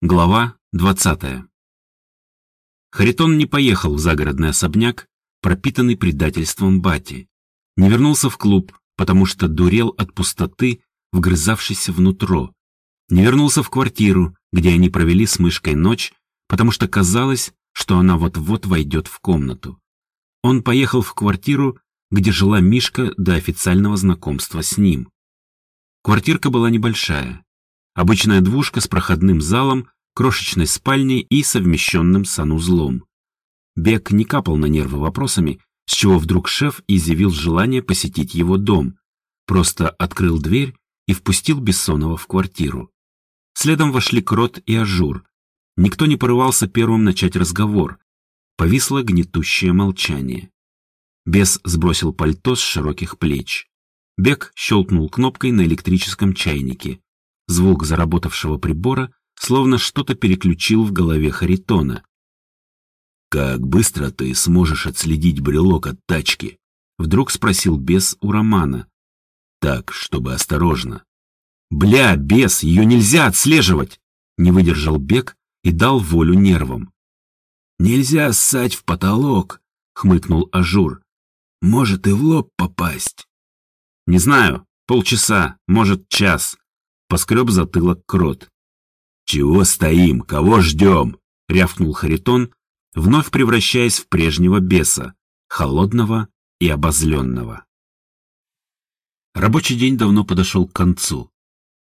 Глава 20. Харитон не поехал в загородный особняк, пропитанный предательством Бати. Не вернулся в клуб, потому что дурел от пустоты, вгрызавшейся внутрь. Не вернулся в квартиру, где они провели с мышкой ночь, потому что казалось, что она вот-вот войдет в комнату. Он поехал в квартиру, где жила Мишка до официального знакомства с ним. Квартирка была небольшая, Обычная двушка с проходным залом, крошечной спальней и совмещенным санузлом. Бек не капал на нервы вопросами, с чего вдруг шеф изъявил желание посетить его дом. Просто открыл дверь и впустил Бессонова в квартиру. Следом вошли Крот и Ажур. Никто не порывался первым начать разговор. Повисло гнетущее молчание. Бес сбросил пальто с широких плеч. Бек щелкнул кнопкой на электрическом чайнике. Звук заработавшего прибора словно что-то переключил в голове Харитона. «Как быстро ты сможешь отследить брелок от тачки?» Вдруг спросил бес у Романа. «Так, чтобы осторожно». «Бля, бес, ее нельзя отслеживать!» Не выдержал Бек и дал волю нервам. «Нельзя ссать в потолок», — хмыкнул Ажур. «Может и в лоб попасть». «Не знаю, полчаса, может, час», Поскреб затылок крот. «Чего стоим? Кого ждем?» — рявкнул Харитон, вновь превращаясь в прежнего беса, холодного и обозленного. Рабочий день давно подошел к концу.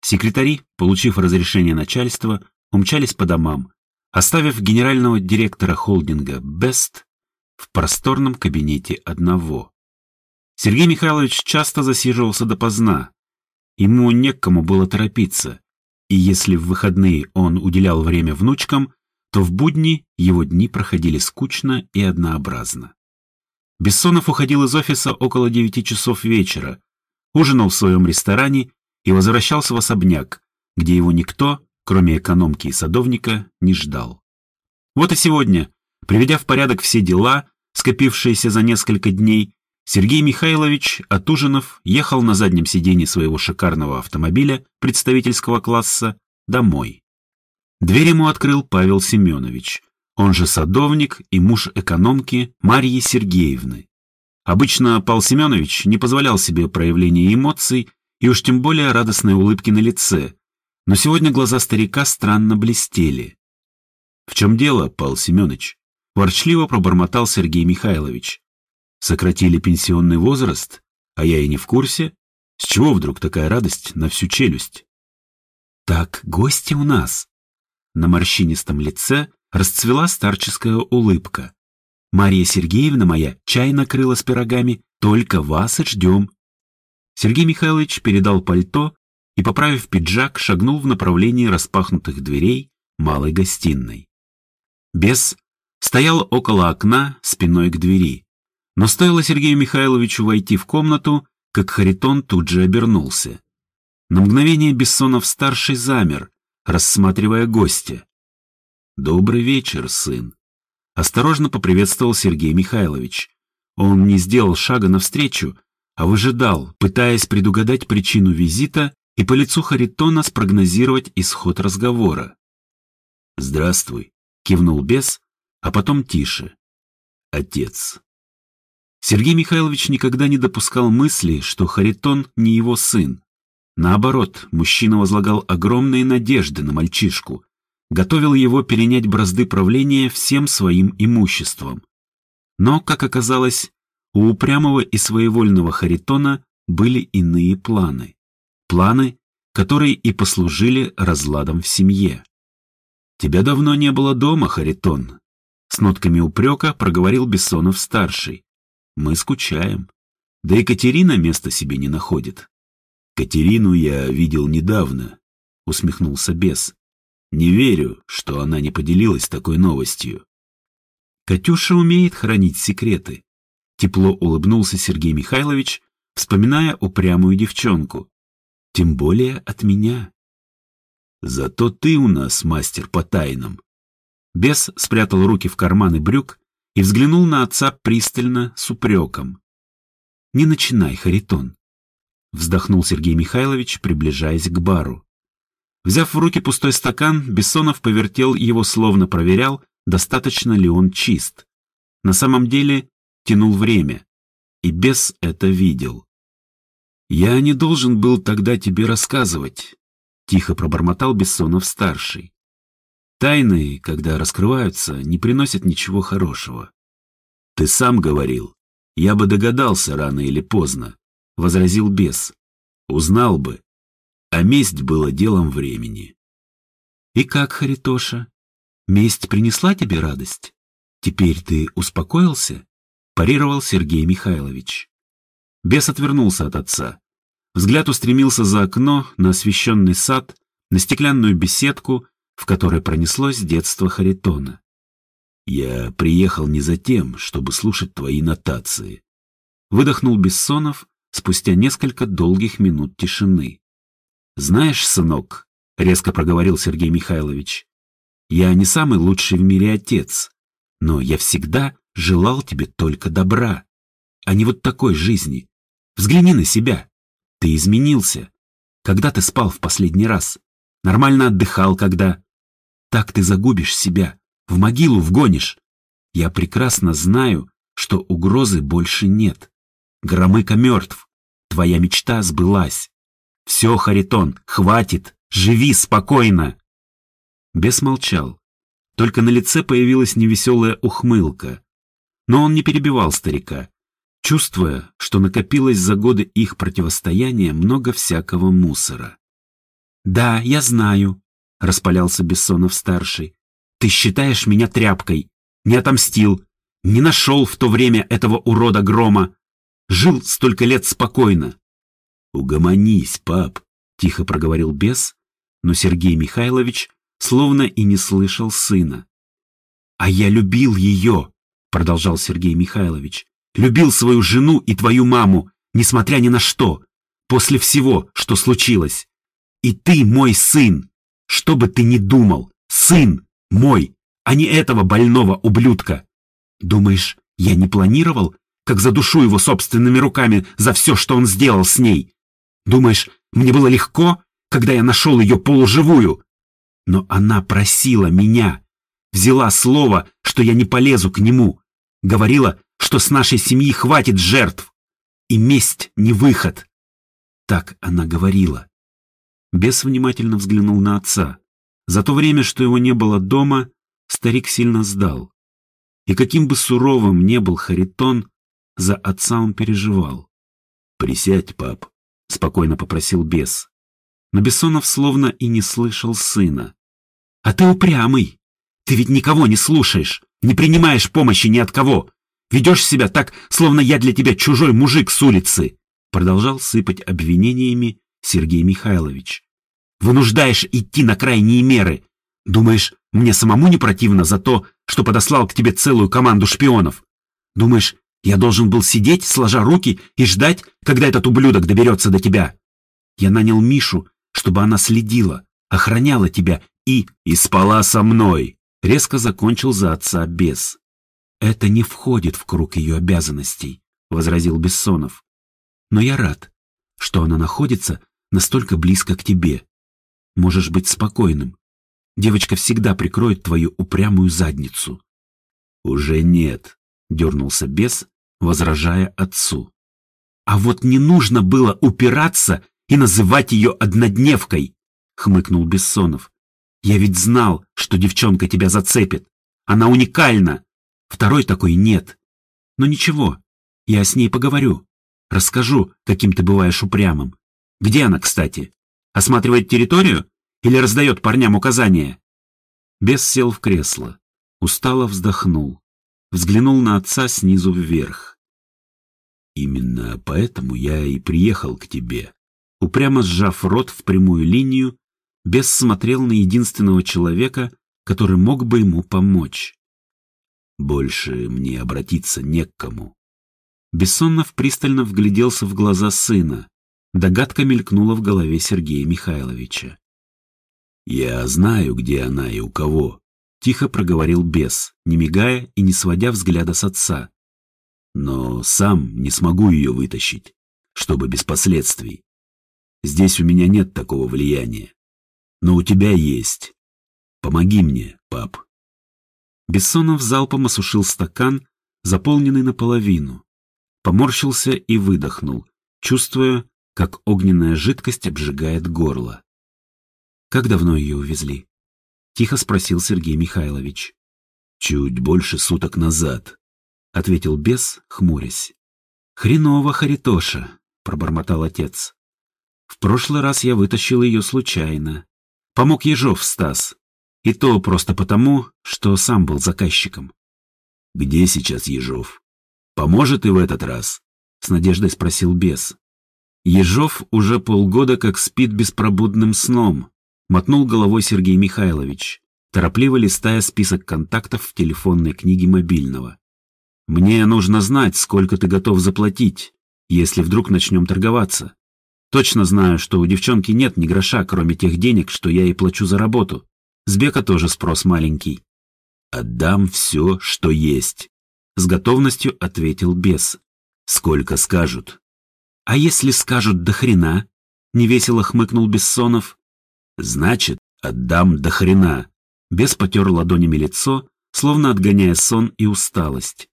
Секретари, получив разрешение начальства, умчались по домам, оставив генерального директора холдинга «Бест» в просторном кабинете одного. Сергей Михайлович часто засиживался допоздна, Ему некому было торопиться, и если в выходные он уделял время внучкам, то в будни его дни проходили скучно и однообразно. Бессонов уходил из офиса около девяти часов вечера, ужинал в своем ресторане и возвращался в особняк, где его никто, кроме экономки и садовника, не ждал. Вот и сегодня, приведя в порядок все дела, скопившиеся за несколько дней, Сергей Михайлович, отужинав, ехал на заднем сиденье своего шикарного автомобиля представительского класса домой. Дверь ему открыл Павел Семенович, он же садовник и муж экономки Марьи Сергеевны. Обычно Павел Семенович не позволял себе проявления эмоций и уж тем более радостной улыбки на лице, но сегодня глаза старика странно блестели. «В чем дело, Павел Семенович?» – ворчливо пробормотал Сергей Михайлович. Сократили пенсионный возраст, а я и не в курсе. С чего вдруг такая радость на всю челюсть? Так, гости у нас. На морщинистом лице расцвела старческая улыбка. Мария Сергеевна моя чай накрыла с пирогами, только вас и ждем. Сергей Михайлович передал пальто и, поправив пиджак, шагнул в направлении распахнутых дверей малой гостиной. Бес стоял около окна спиной к двери. Но стоило Сергею Михайловичу войти в комнату, как Харитон тут же обернулся. На мгновение Бессонов-старший замер, рассматривая гостя. «Добрый вечер, сын», — осторожно поприветствовал Сергей Михайлович. Он не сделал шага навстречу, а выжидал, пытаясь предугадать причину визита и по лицу Харитона спрогнозировать исход разговора. «Здравствуй», — кивнул бес, а потом тише. «Отец». Сергей Михайлович никогда не допускал мысли, что Харитон не его сын. Наоборот, мужчина возлагал огромные надежды на мальчишку, готовил его перенять бразды правления всем своим имуществом. Но, как оказалось, у упрямого и своевольного Харитона были иные планы. Планы, которые и послужили разладом в семье. «Тебя давно не было дома, Харитон», — с нотками упрека проговорил Бессонов-старший. Мы скучаем. Да и Катерина места себе не находит. Катерину я видел недавно, усмехнулся бес. Не верю, что она не поделилась такой новостью. Катюша умеет хранить секреты. Тепло улыбнулся Сергей Михайлович, вспоминая упрямую девчонку. Тем более от меня. Зато ты у нас мастер по тайнам. Бес спрятал руки в карманы брюк и взглянул на отца пристально, с упреком. «Не начинай, Харитон», — вздохнул Сергей Михайлович, приближаясь к бару. Взяв в руки пустой стакан, Бессонов повертел его, словно проверял, достаточно ли он чист. На самом деле тянул время, и бес это видел. «Я не должен был тогда тебе рассказывать», — тихо пробормотал Бессонов-старший. «Тайны, когда раскрываются, не приносят ничего хорошего». «Ты сам говорил. Я бы догадался рано или поздно», — возразил бес. «Узнал бы. А месть было делом времени». «И как, Харитоша? Месть принесла тебе радость? Теперь ты успокоился?» — парировал Сергей Михайлович. Бес отвернулся от отца. Взгляд устремился за окно, на освещенный сад, на стеклянную беседку, в которой пронеслось детство Харитона. «Я приехал не за тем, чтобы слушать твои нотации», — выдохнул Бессонов спустя несколько долгих минут тишины. «Знаешь, сынок», — резко проговорил Сергей Михайлович, «я не самый лучший в мире отец, но я всегда желал тебе только добра, а не вот такой жизни. Взгляни на себя. Ты изменился. Когда ты спал в последний раз? Нормально отдыхал, когда? Так ты загубишь себя, в могилу вгонишь. Я прекрасно знаю, что угрозы больше нет. Громыка мертв. Твоя мечта сбылась. Все, Харитон, хватит, живи спокойно. Бес молчал. Только на лице появилась невеселая ухмылка. Но он не перебивал старика, чувствуя, что накопилось за годы их противостояния много всякого мусора. «Да, я знаю», — распалялся Бессонов-старший. «Ты считаешь меня тряпкой, не отомстил, не нашел в то время этого урода Грома, жил столько лет спокойно». «Угомонись, пап», — тихо проговорил бес, но Сергей Михайлович словно и не слышал сына. «А я любил ее», — продолжал Сергей Михайлович. «Любил свою жену и твою маму, несмотря ни на что, после всего, что случилось. И ты мой сын, что бы ты ни думал, сын мой, а не этого больного ублюдка. Думаешь, я не планировал, как задушу его собственными руками за все, что он сделал с ней? Думаешь, мне было легко, когда я нашел ее полуживую? Но она просила меня, взяла слово, что я не полезу к нему, говорила, что с нашей семьи хватит жертв, и месть не выход. Так она говорила. Бес внимательно взглянул на отца. За то время, что его не было дома, старик сильно сдал. И каким бы суровым не был Харитон, за отца он переживал. «Присядь, пап», — спокойно попросил бес. Но Бессонов словно и не слышал сына. «А ты упрямый! Ты ведь никого не слушаешь, не принимаешь помощи ни от кого. Ведешь себя так, словно я для тебя чужой мужик с улицы!» Продолжал сыпать обвинениями Сергей Михайлович. «Вынуждаешь идти на крайние меры. Думаешь, мне самому не противно за то, что подослал к тебе целую команду шпионов? Думаешь, я должен был сидеть, сложа руки, и ждать, когда этот ублюдок доберется до тебя? Я нанял Мишу, чтобы она следила, охраняла тебя и... и спала со мной!» Резко закончил за отца бес. «Это не входит в круг ее обязанностей», — возразил Бессонов. «Но я рад, что она находится настолько близко к тебе. Можешь быть спокойным. Девочка всегда прикроет твою упрямую задницу». «Уже нет», — дернулся бес, возражая отцу. «А вот не нужно было упираться и называть ее однодневкой», — хмыкнул Бессонов. «Я ведь знал, что девчонка тебя зацепит. Она уникальна. Второй такой нет. Но ничего, я с ней поговорю. Расскажу, каким ты бываешь упрямым. Где она, кстати? Осматривает территорию или раздает парням указания?» Бес сел в кресло, устало вздохнул, взглянул на отца снизу вверх. «Именно поэтому я и приехал к тебе», упрямо сжав рот в прямую линию, Бес смотрел на единственного человека, который мог бы ему помочь. «Больше мне обратиться не к кому». Бессонов пристально вгляделся в глаза сына. Догадка мелькнула в голове Сергея Михайловича. «Я знаю, где она и у кого», — тихо проговорил бес, не мигая и не сводя взгляда с отца. «Но сам не смогу ее вытащить, чтобы без последствий. Здесь у меня нет такого влияния. но у тебя есть. Помоги мне, пап. Бессонов залпом осушил стакан, заполненный наполовину. Поморщился и выдохнул, чувствуя, как огненная жидкость обжигает горло. «Как давно ее увезли?» — тихо спросил Сергей Михайлович. «Чуть больше суток назад», — ответил бес, хмурясь. «Хреново, Харитоша», — пробормотал отец. «В прошлый раз я вытащил ее случайно. Помог Ежов Стас. И то просто потому, что сам был заказчиком». «Где сейчас Ежов? Поможет и в этот раз?» — с надеждой спросил бес. Ежов уже полгода как спит беспробудным сном, мотнул головой Сергей Михайлович, торопливо листая список контактов в телефонной книге мобильного. «Мне нужно знать, сколько ты готов заплатить, если вдруг начнем торговаться. Точно знаю, что у девчонки нет ни гроша, кроме тех денег, что я ей плачу за работу. С Бека тоже спрос маленький». «Отдам все, что есть», — с готовностью ответил бес. «Сколько скажут?» «А если скажут до хрена?» — невесело хмыкнул Бессонов. Значит, отдам до хрена. Бес потер ладонями лицо, словно отгоняя сон и усталость.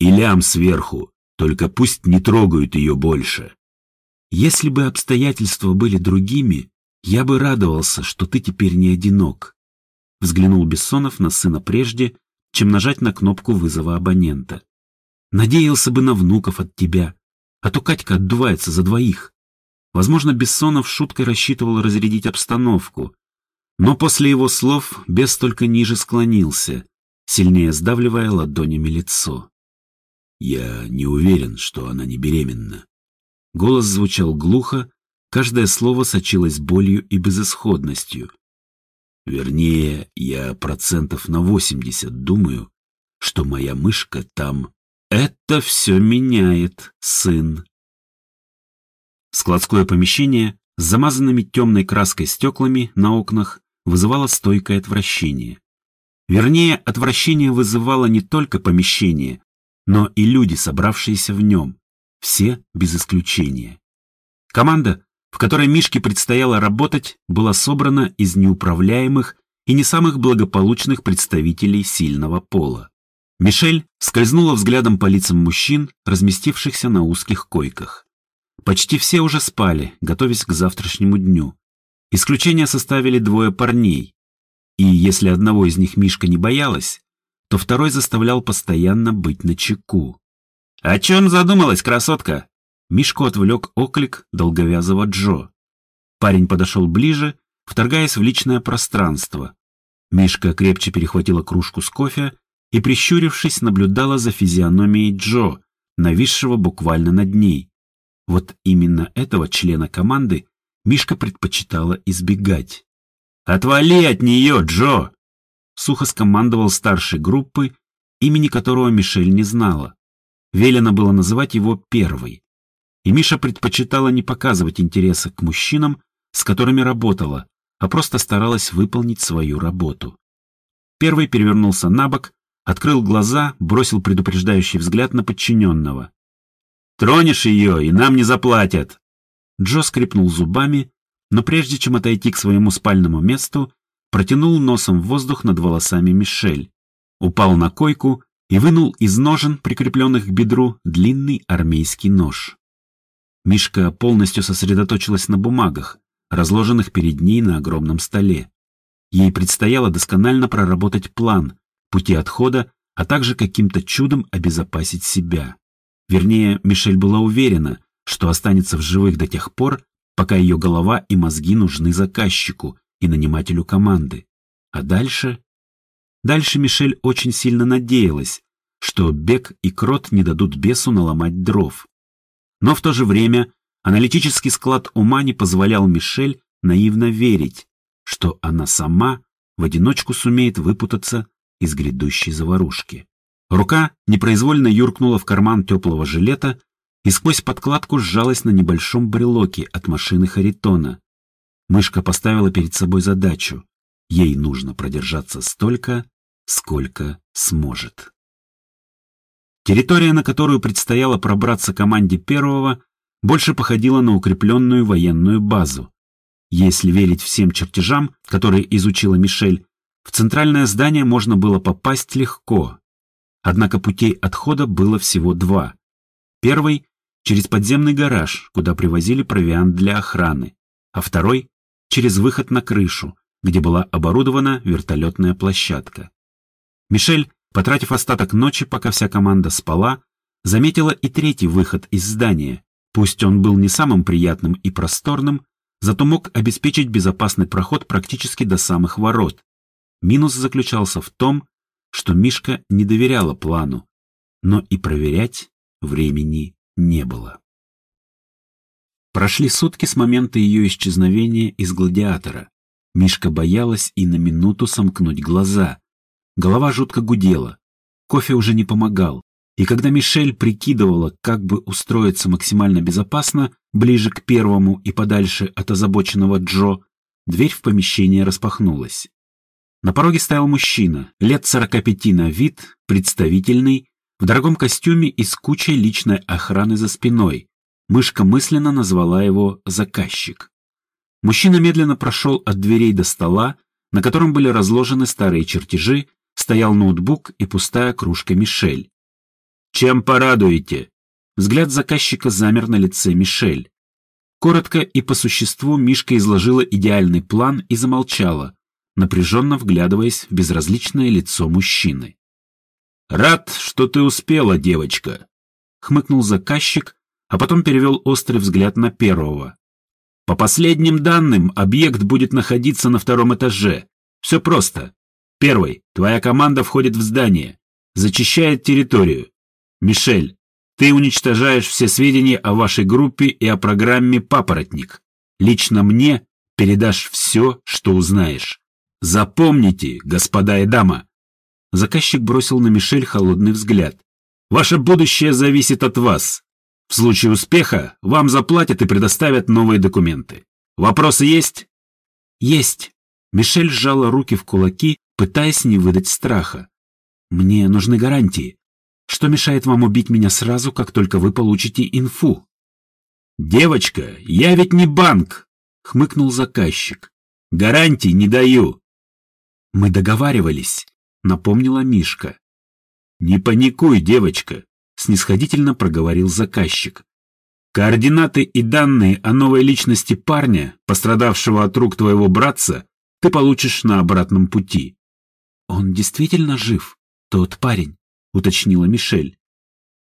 И лям сверху, только пусть не трогают ее больше. Если бы обстоятельства были другими, я бы радовался, что ты теперь не одинок. Взглянул Бессонов на сына прежде, чем нажать на кнопку вызова абонента. Надеялся бы на внуков от тебя, а то Катька отдувается за двоих. Возможно, Бессонов шуткой рассчитывал разрядить обстановку. Но после его слов бес только ниже склонился, сильнее сдавливая ладонями лицо. «Я не уверен, что она не беременна». Голос звучал глухо, каждое слово сочилось болью и безысходностью. Вернее, я процентов на восемьдесят думаю, что моя мышка там... Это все меняет, сын. Складское помещение с замазанными темной краской стеклами на окнах вызывало стойкое отвращение. Вернее, отвращение вызывало не только помещение, но и люди, собравшиеся в нем, все без исключения. Команда, в которой Мишке предстояло работать, была собрана из неуправляемых и не самых благополучных представителей сильного пола. Мишель скользнула взглядом по лицам мужчин, разместившихся на узких койках. Почти все уже спали, готовясь к завтрашнему дню. Исключение составили двое парней. И если одного из них Мишка не боялась, то второй заставлял постоянно быть на чеку. «О чем задумалась, красотка?» Мишку отвлек оклик долговязого Джо. Парень подошел ближе, вторгаясь в личное пространство. Мишка крепче перехватила кружку с кофе и, прищурившись, наблюдала за физиономией Джо, нависшего буквально над ней. Вот именно этого члена команды Мишка предпочитала избегать. «Отвали от нее, Джо!» Сухо скомандовал старшей группы, имени которого Мишель не знала. Велено было называть его первой. И Миша предпочитала не показывать интереса к мужчинам, с которыми работала, а просто старалась выполнить свою работу. Первый перевернулся на бок, открыл глаза, бросил предупреждающий взгляд на подчиненного. Тронешь ее, и нам не заплатят!» Джо скрипнул зубами, но прежде чем отойти к своему спальному месту, протянул носом в воздух над волосами Мишель, упал на койку и вынул из ножен, прикрепленных к бедру, длинный армейский нож. Мишка полностью сосредоточилась на бумагах, разложенных перед ней на огромном столе. Ей предстояло досконально проработать план, пути отхода, а также каким-то чудом обезопасить себя. Вернее, Мишель была уверена, что останется в живых до тех пор, пока ее голова и мозги нужны заказчику и нанимателю команды. А дальше... Дальше Мишель очень сильно надеялась, что Бек и Крот не дадут бесу наломать дров. Но в то же время аналитический склад ума не позволял Мишель наивно верить, что она сама в одиночку сумеет выпутаться из грядущей заварушки. Рука непроизвольно юркнула в карман теплого жилета и сквозь подкладку сжалась на небольшом брелоке от машины Харитона. Мышка поставила перед собой задачу. Ей нужно продержаться столько, сколько сможет. Территория, на которую предстояло пробраться команде первого, больше походила на укрепленную военную базу. Если верить всем чертежам, которые изучила Мишель, в центральное здание можно было попасть легко. Однако путей отхода было всего два. Первый – через подземный гараж, куда привозили провиант для охраны, а второй – через выход на крышу, где была оборудована вертолетная площадка. Мишель, потратив остаток ночи, пока вся команда спала, заметила и третий выход из здания. Пусть он был не самым приятным и просторным, зато мог обеспечить безопасный проход практически до самых ворот. Минус заключался в том, что Мишка не доверяла плану, но и проверять времени не было. Прошли сутки с момента ее исчезновения из гладиатора. Мишка боялась и на минуту сомкнуть глаза. Голова жутко гудела. Кофе уже не помогал. И когда Мишель прикидывала, как бы устроиться максимально безопасно, ближе к первому и подальше от озабоченного Джо, дверь в помещение распахнулась. На пороге стоял мужчина, лет 45 на вид, представительный, в дорогом костюме и с кучей личной охраны за спиной. Мышка мысленно назвала его «заказчик». Мужчина медленно прошел от дверей до стола, на котором были разложены старые чертежи, стоял ноутбук и пустая кружка Мишель. «Чем порадуете?» Взгляд заказчика замер на лице Мишель. Коротко и по существу Мишка изложила идеальный план и замолчала, напряженно вглядываясь в безразличное лицо мужчины. «Рад, что ты успела, девочка», — хмыкнул заказчик, а потом перевел острый взгляд на первого. «По последним данным, объект будет находиться на втором этаже. Все просто. Первый, твоя команда входит в здание, зачищает территорию. Мишель, ты уничтожаешь все сведения о вашей группе и о программе «Папоротник». Лично мне передашь все, что узнаешь. Запомните, господа и дама. Заказчик бросил на Мишель холодный взгляд. Ваше будущее зависит от вас. В случае успеха вам заплатят и предоставят новые документы. Вопросы есть? Есть. Мишель сжала руки в кулаки, пытаясь не выдать страха. Мне нужны гарантии. Что мешает вам убить меня сразу, как только вы получите инфу? Девочка, я ведь не банк, хмыкнул заказчик. Гарантий не даю. «Мы договаривались», — напомнила Мишка. «Не паникуй, девочка», — снисходительно проговорил заказчик. «Координаты и данные о новой личности парня, пострадавшего от рук твоего братца, ты получишь на обратном пути». «Он действительно жив, тот парень», — уточнила Мишель.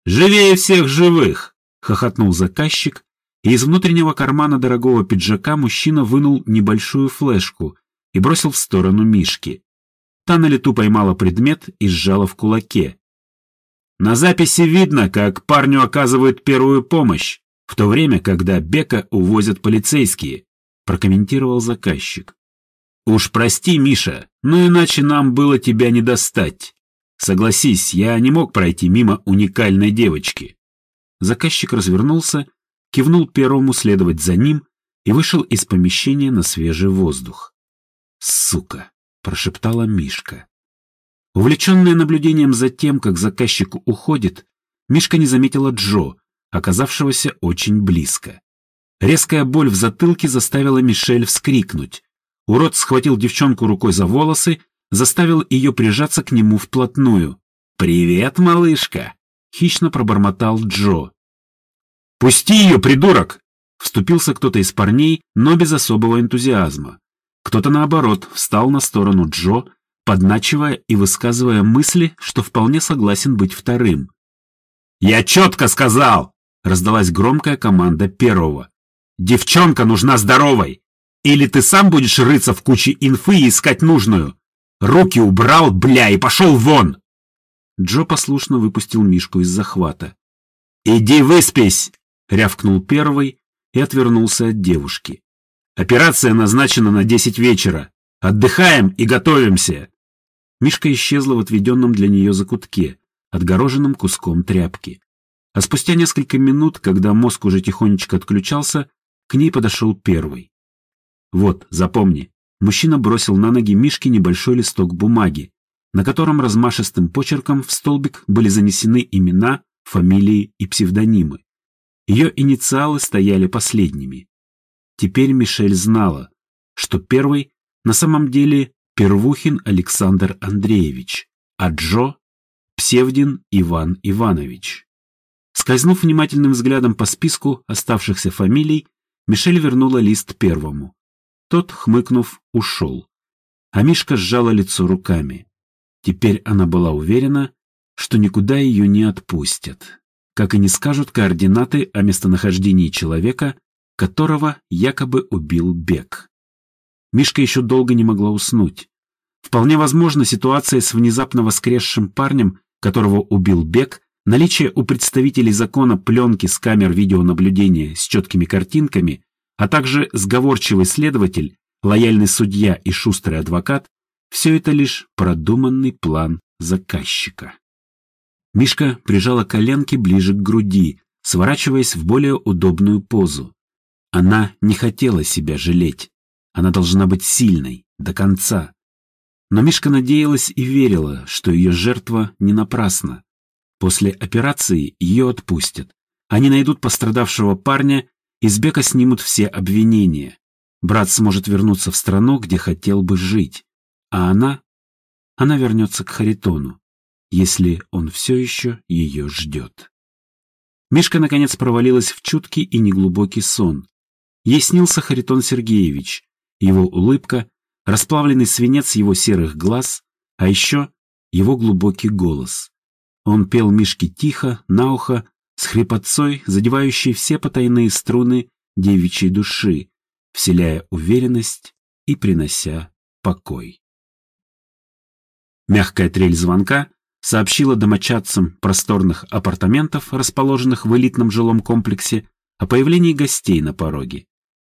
«Живее всех живых!» — хохотнул заказчик, и из внутреннего кармана дорогого пиджака мужчина вынул небольшую флешку и бросил в сторону Мишки. Та на лету поймала предмет и сжала в кулаке. На записи видно, как парню оказывают первую помощь, в то время, когда Бека увозят полицейские, прокомментировал заказчик. Уж прости, Миша, но иначе нам было тебя не достать. Согласись, я не мог пройти мимо уникальной девочки. Заказчик развернулся, кивнул первому следовать за ним и вышел из помещения на свежий воздух. «Сука!» — прошептала Мишка. Увлеченная наблюдением за тем, как заказчик уходит, Мишка не заметила Джо, оказавшегося очень близко. Резкая боль в затылке заставила Мишель вскрикнуть. Урод схватил девчонку рукой за волосы, заставил ее прижаться к нему вплотную. «Привет, малышка!» — хищно пробормотал Джо. «Пусти ее, придурок!» — вступился кто-то из парней, но без особого энтузиазма. Кто-то, наоборот, встал на сторону Джо, подначивая и высказывая мысли, что вполне согласен быть вторым. «Я четко сказал!» — раздалась громкая команда первого. «Девчонка нужна здоровой! Или ты сам будешь рыться в куче инфы и искать нужную? Руки убрал, бля, и пошел вон!» Джо послушно выпустил Мишку из захвата. «Иди выспись!» — рявкнул первый и отвернулся от девушки. Операция назначена на десять вечера. Отдыхаем и готовимся!» Мишка исчезла в отведенном для нее закутке, отгороженном куском тряпки. А спустя несколько минут, когда мозг уже тихонечко отключался, к ней подошел первый. «Вот, запомни». Мужчина бросил на ноги Мишке небольшой листок бумаги, на котором размашистым почерком в столбик были занесены имена, фамилии и псевдонимы. Ее инициалы стояли последними. Теперь Мишель знала, что первый на самом деле Первухин Александр Андреевич, а Джо – Псевдин Иван Иванович. Скользнув внимательным взглядом по списку оставшихся фамилий, Мишель вернула лист первому. Тот, хмыкнув, ушел. А Мишка сжала лицо руками. Теперь она была уверена, что никуда ее не отпустят, как и не скажут координаты о местонахождении человека, которого якобы убил Бек. Мишка еще долго не могла уснуть. Вполне возможно, ситуация с внезапно воскресшим парнем, которого убил Бек, наличие у представителей закона пленки с камер видеонаблюдения с четкими картинками, а также сговорчивый следователь, лояльный судья и шустрый адвокат – все это лишь продуманный план заказчика. Мишка прижала коленки ближе к груди, сворачиваясь в более удобную позу. Она не хотела себя жалеть. Она должна быть сильной, до конца. Но Мишка надеялась и верила, что ее жертва не напрасна. После операции ее отпустят. Они найдут пострадавшего парня, из Бека снимут все обвинения. Брат сможет вернуться в страну, где хотел бы жить. А она? Она вернется к Харитону, если он все еще ее ждет. Мишка, наконец, провалилась в чуткий и неглубокий сон. Ей снился Харитон Сергеевич, его улыбка, расплавленный свинец его серых глаз, а еще его глубокий голос. Он пел Мишке тихо, на ухо, с хрипотцой, задевающей все потайные струны девичьей души, вселяя уверенность и принося покой. Мягкая трель звонка сообщила домочадцам просторных апартаментов, расположенных в элитном жилом комплексе, о появлении гостей на пороге.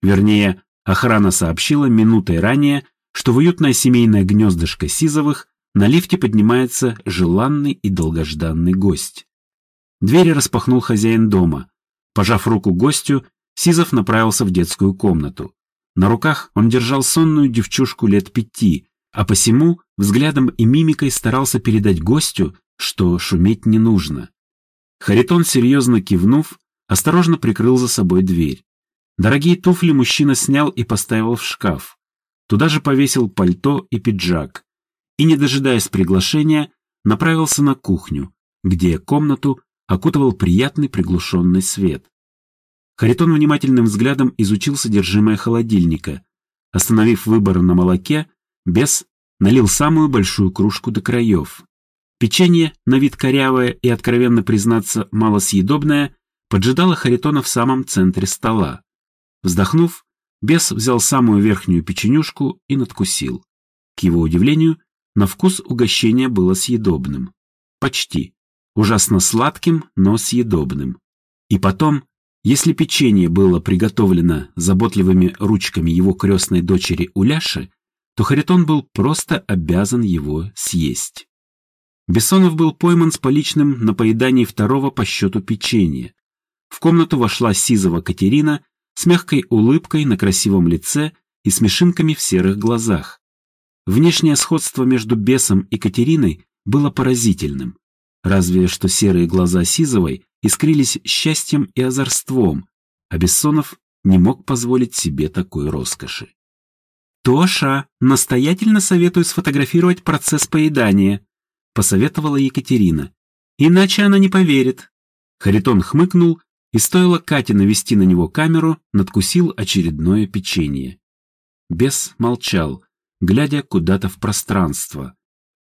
Вернее, охрана сообщила минутой ранее, что в уютное семейное гнездышко Сизовых на лифте поднимается желанный и долгожданный гость. Двери распахнул хозяин дома. Пожав руку гостю, Сизов направился в детскую комнату. На руках он держал сонную девчушку лет пяти, а посему взглядом и мимикой старался передать гостю, что шуметь не нужно. Харитон, серьезно кивнув, осторожно прикрыл за собой дверь. Дорогие туфли мужчина снял и поставил в шкаф. Туда же повесил пальто и пиджак. И, не дожидаясь приглашения, направился на кухню, где комнату окутывал приятный приглушенный свет. Харитон внимательным взглядом изучил содержимое холодильника. Остановив выбор на молоке, бес налил самую большую кружку до краев. Печенье, на вид корявое и, откровенно признаться, малосъедобное, поджидало Харитона в самом центре стола. Вздохнув, бес взял самую верхнюю печенюшку и надкусил. К его удивлению, на вкус угощение было съедобным. Почти. Ужасно сладким, но съедобным. И потом, если печенье было приготовлено заботливыми ручками его крестной дочери Уляши, то Харитон был просто обязан его съесть. Бессонов был пойман с поличным на поедании второго по счету печенья. В комнату вошла Сизова Катерина с мягкой улыбкой на красивом лице и смешинками в серых глазах. Внешнее сходство между бесом и Катериной было поразительным. Разве что серые глаза Сизовой искрились счастьем и озорством, а Бессонов не мог позволить себе такой роскоши. «Тоша, настоятельно советую сфотографировать процесс поедания», посоветовала Екатерина. «Иначе она не поверит». Харитон хмыкнул и стоило Кате навести на него камеру, надкусил очередное печенье. Бес молчал, глядя куда-то в пространство.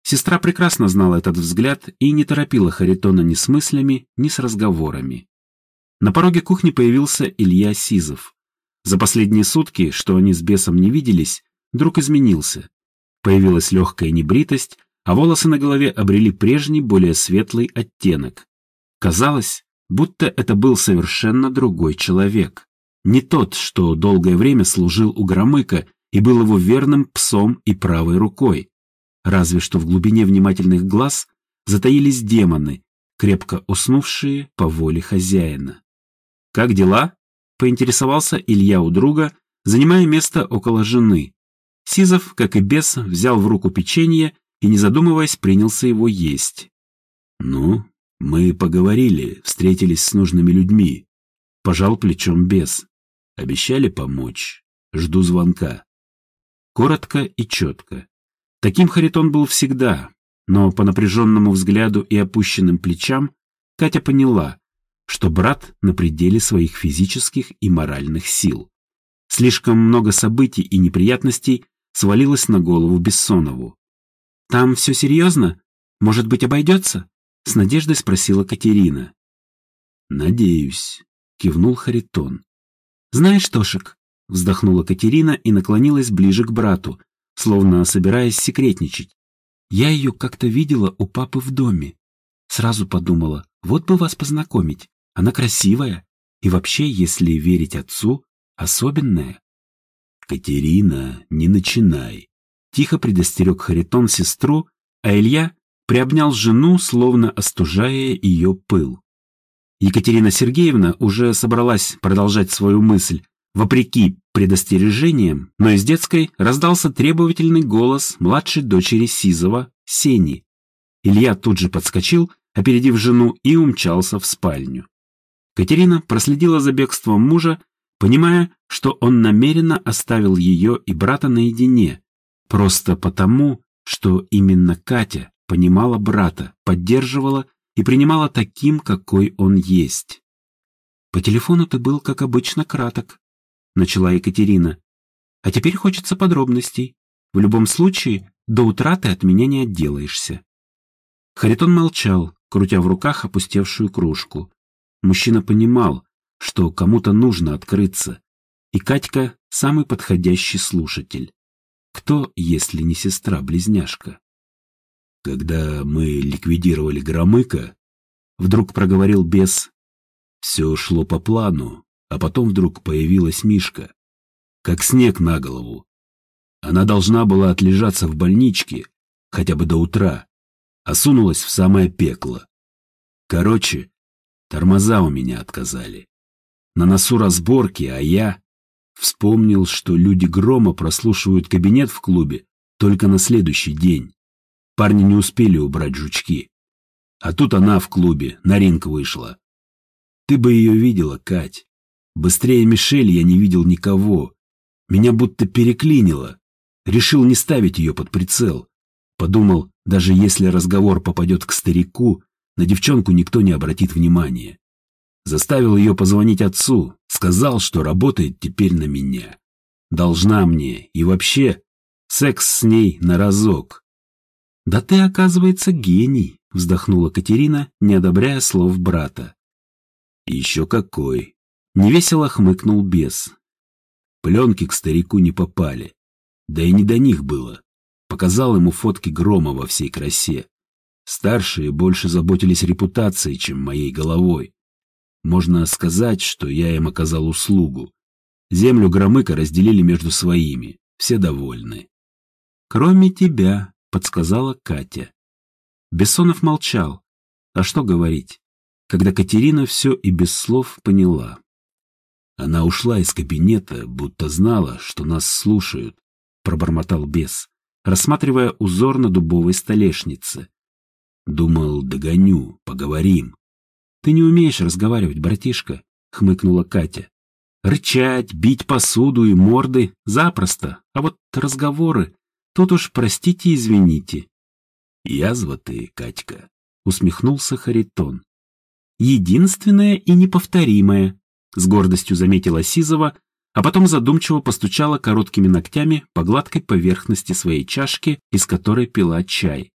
Сестра прекрасно знала этот взгляд и не торопила Харитона ни с мыслями, ни с разговорами. На пороге кухни появился Илья Сизов. За последние сутки, что они с бесом не виделись, друг изменился. Появилась легкая небритость, а волосы на голове обрели прежний, более светлый оттенок. Казалось, будто это был совершенно другой человек. Не тот, что долгое время служил у Громыка и был его верным псом и правой рукой. Разве что в глубине внимательных глаз затаились демоны, крепко уснувшие по воле хозяина. «Как дела?» — поинтересовался Илья у друга, занимая место около жены. Сизов, как и бес, взял в руку печенье и, не задумываясь, принялся его есть. «Ну, мы поговорили, встретились с нужными людьми. Пожал плечом бес. Обещали помочь. Жду звонка. Коротко и четко. Таким Харитон был всегда, но по напряженному взгляду и опущенным плечам Катя поняла, что брат на пределе своих физических и моральных сил. Слишком много событий и неприятностей свалилось на голову Бессонову. «Там все серьезно? Может быть, обойдется?» — с надеждой спросила Катерина. «Надеюсь», — кивнул Харитон. «Знаешь, Тошек», — вздохнула Катерина и наклонилась ближе к брату, словно собираясь секретничать. «Я ее как-то видела у папы в доме. Сразу подумала, вот бы вас познакомить. Она красивая. И вообще, если верить отцу, особенная. «Катерина, не начинай!» Тихо предостерег Харитон сестру, а Илья приобнял жену, словно остужая ее пыл. Екатерина Сергеевна уже собралась продолжать свою мысль, вопреки предостережениям, но из детской раздался требовательный голос младшей дочери Сизова, Сени. Илья тут же подскочил, опередив жену, и умчался в спальню. Катерина проследила за бегством мужа, понимая, что он намеренно оставил ее и брата наедине, просто потому, что именно Катя понимала брата, поддерживала и принимала таким, какой он есть. «По телефону ты был, как обычно, краток», — начала Екатерина. «А теперь хочется подробностей. В любом случае, до утра ты от меня не отделаешься». Харитон молчал, крутя в руках опустевшую кружку. Мужчина понимал, что кому-то нужно открыться, и Катька – самый подходящий слушатель. Кто, если не сестра-близняшка? Когда мы ликвидировали Громыка, вдруг проговорил бес, все шло по плану, а потом вдруг появилась Мишка, как снег на голову. Она должна была отлежаться в больничке хотя бы до утра, а сунулась в самое пекло. Короче, Тормоза у меня отказали. На носу разборки, а я... Вспомнил, что люди Грома прослушивают кабинет в клубе только на следующий день. Парни не успели убрать жучки. А тут она в клубе, на ринг вышла. Ты бы ее видела, Кать. Быстрее Мишель я не видел никого. Меня будто переклинило. Решил не ставить ее под прицел. Подумал, даже если разговор попадет к старику, на девчонку никто не обратит внимания. Заставил ее позвонить отцу, сказал, что работает теперь на меня. Должна мне, и вообще, секс с ней на разок. «Да ты, оказывается, гений», — вздохнула Катерина, не одобряя слов брата. «Еще какой!» — невесело хмыкнул бес. Пленки к старику не попали. Да и не до них было. Показал ему фотки грома во всей красе. Старшие больше заботились репутацией, чем моей головой. Можно сказать, что я им оказал услугу. Землю Громыка разделили между своими. Все довольны. «Кроме тебя», — подсказала Катя. Бессонов молчал. А что говорить, когда Катерина все и без слов поняла. Она ушла из кабинета, будто знала, что нас слушают, пробормотал бес, рассматривая узор на дубовой столешнице. Думал, догоню, поговорим. Ты не умеешь разговаривать, братишка, хмыкнула Катя. Рычать, бить посуду и морды — запросто, а вот разговоры, тут уж простите, извините. Язва ты, Катька, усмехнулся Харитон. Единственное и неповторимое, с гордостью заметила Сизова, а потом задумчиво постучала короткими ногтями по гладкой поверхности своей чашки, из которой пила чай.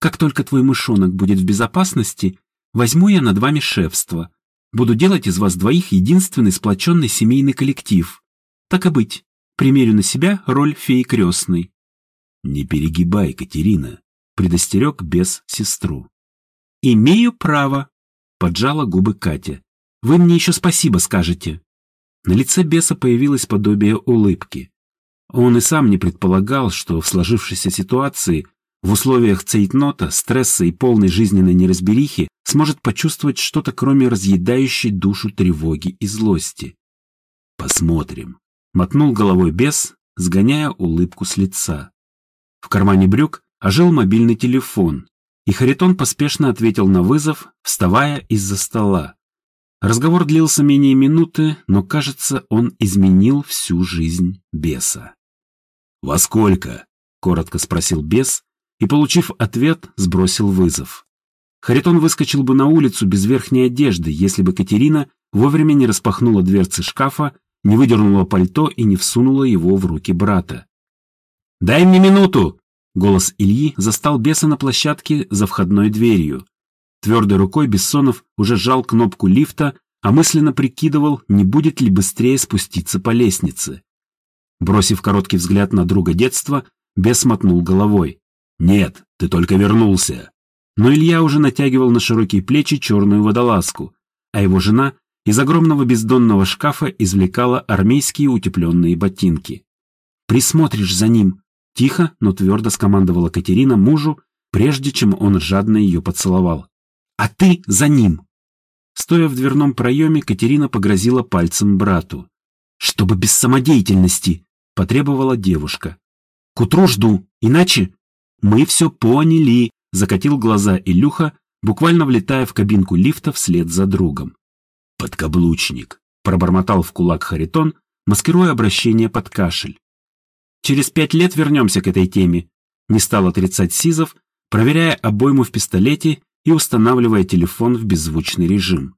Как только твой мышонок будет в безопасности, возьму я над вами шефство. Буду делать из вас двоих единственный сплоченный семейный коллектив. Так и быть, примерю на себя роль феи крестной. Не перегибай, Катерина, предостерег без сестру. Имею право, поджала губы Катя. Вы мне еще спасибо скажете. На лице беса появилось подобие улыбки. Он и сам не предполагал, что в сложившейся ситуации в условиях цейтнота, стресса и полной жизненной неразберихи сможет почувствовать что-то кроме разъедающей душу тревоги и злости. «Посмотрим», — мотнул головой бес, сгоняя улыбку с лица. В кармане брюк ожил мобильный телефон, и Харитон поспешно ответил на вызов, вставая из-за стола. Разговор длился менее минуты, но, кажется, он изменил всю жизнь беса. «Во сколько?» — коротко спросил бес и, получив ответ, сбросил вызов. Харитон выскочил бы на улицу без верхней одежды, если бы Катерина вовремя не распахнула дверцы шкафа, не выдернула пальто и не всунула его в руки брата. «Дай мне минуту!» — голос Ильи застал беса на площадке за входной дверью. Твердой рукой Бессонов уже сжал кнопку лифта, а мысленно прикидывал, не будет ли быстрее спуститься по лестнице. Бросив короткий взгляд на друга детства, бес мотнул головой. «Нет, ты только вернулся!» Но Илья уже натягивал на широкие плечи черную водолазку, а его жена из огромного бездонного шкафа извлекала армейские утепленные ботинки. «Присмотришь за ним», — тихо, но твердо скомандовала Катерина мужу, прежде чем он жадно ее поцеловал. «А ты за ним!» Стоя в дверном проеме, Катерина погрозила пальцем брату. «Чтобы без самодеятельности!» — потребовала девушка. «К утру жду, иначе...» «Мы все поняли!» закатил глаза Илюха, буквально влетая в кабинку лифта вслед за другом. «Подкаблучник», — пробормотал в кулак Харитон, маскируя обращение под кашель. «Через пять лет вернемся к этой теме», — не стал отрицать Сизов, проверяя обойму в пистолете и устанавливая телефон в беззвучный режим.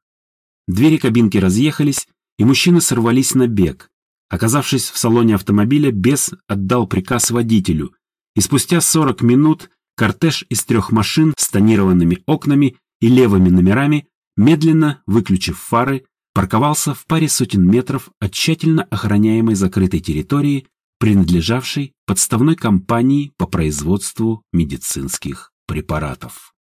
Двери кабинки разъехались, и мужчины сорвались на бег. Оказавшись в салоне автомобиля, Бес отдал приказ водителю, и спустя 40 минут Кортеж из трех машин с тонированными окнами и левыми номерами, медленно, выключив фары, парковался в паре сотен метров от тщательно охраняемой закрытой территории, принадлежавшей подставной компании по производству медицинских препаратов.